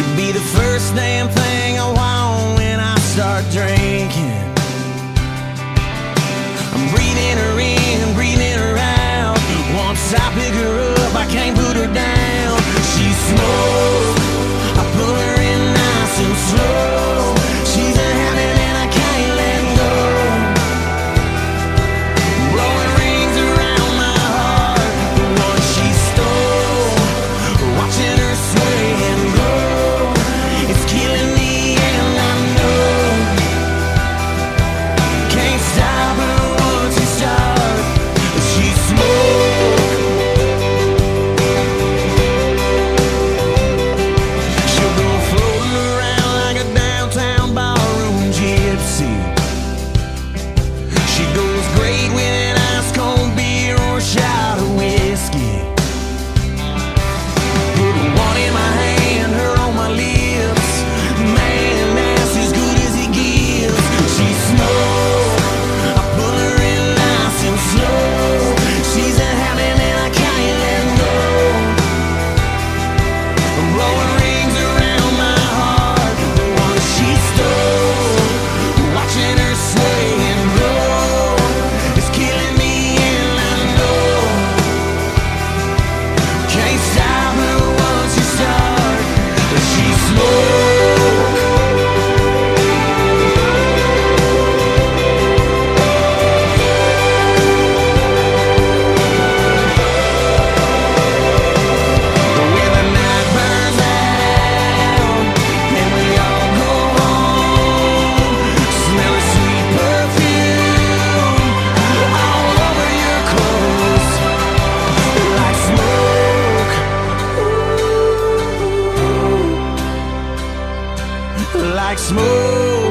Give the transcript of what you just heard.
should be the first damn thing I want when I start drinking. Lord. like smoke.